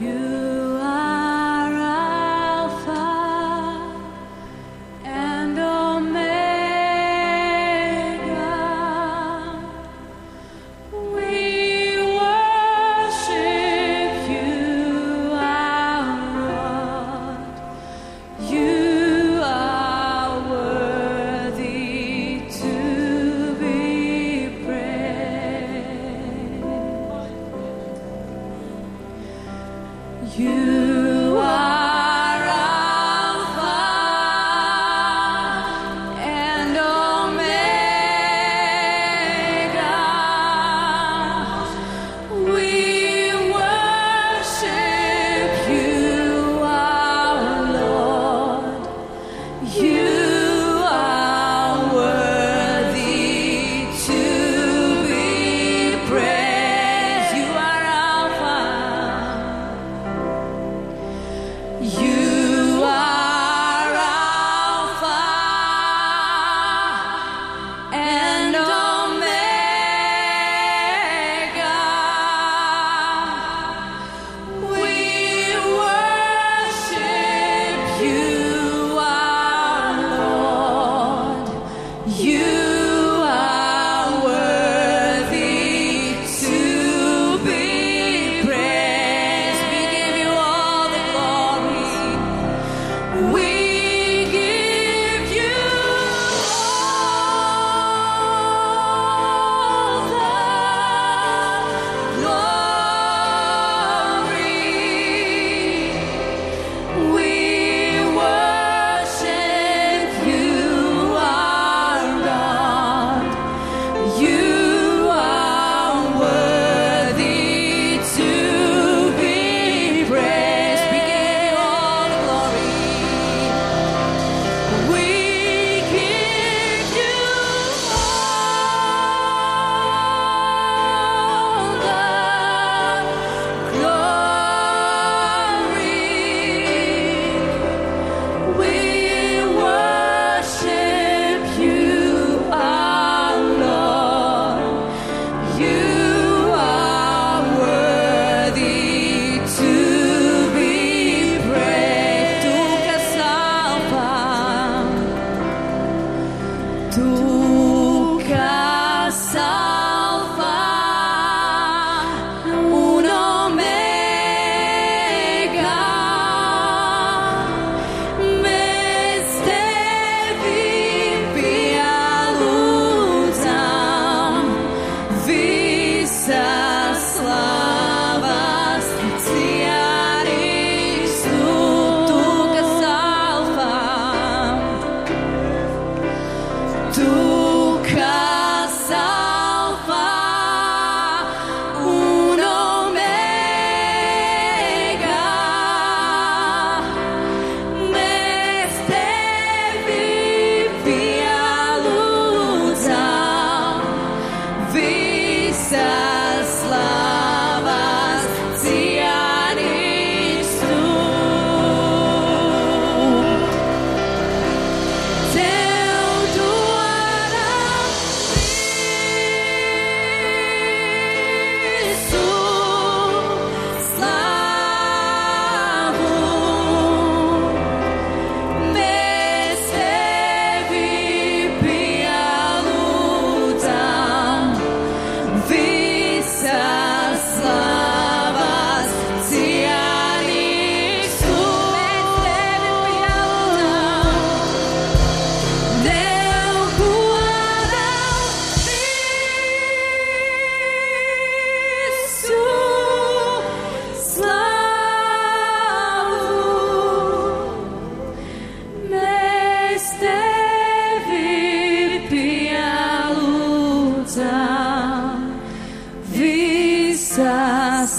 You You vipia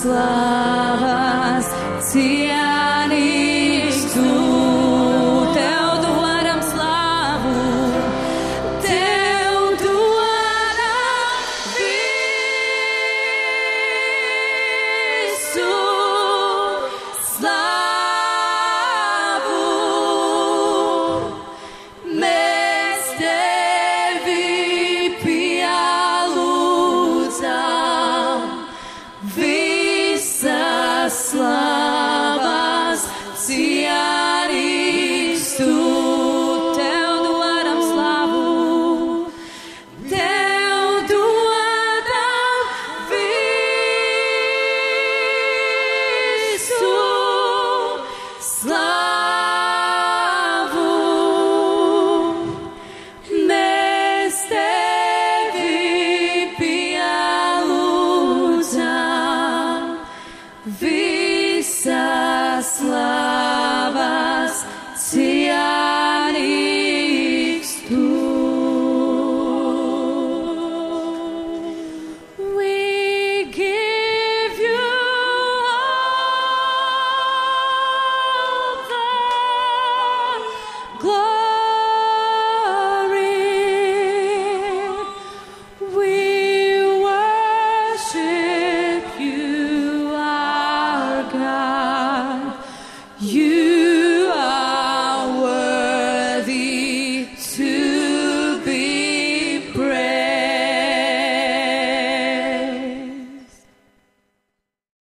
cianis You